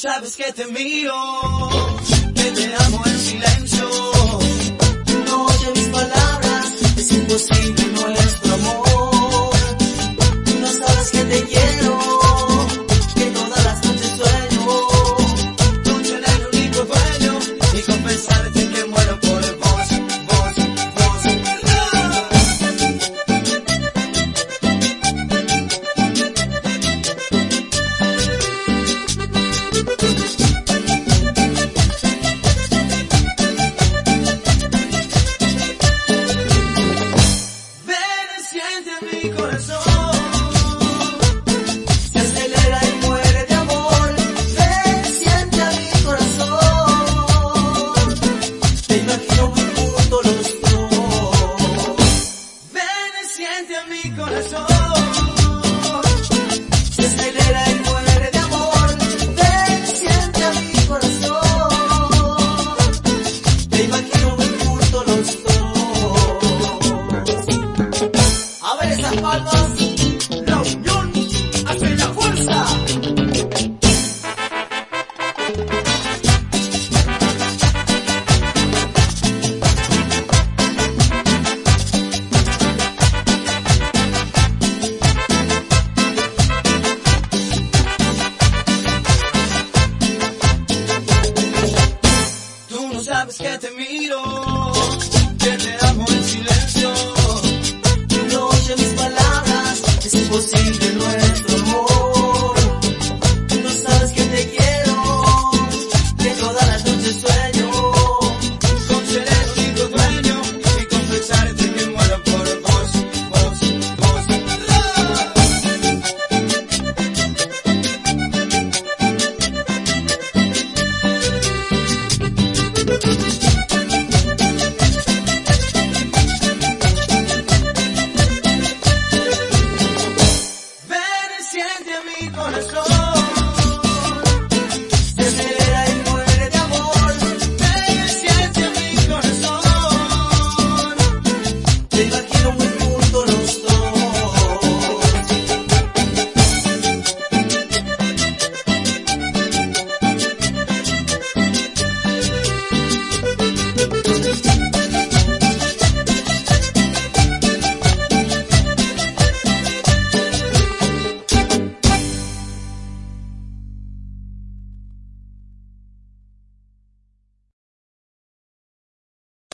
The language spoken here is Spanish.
sabes que te miro corazón.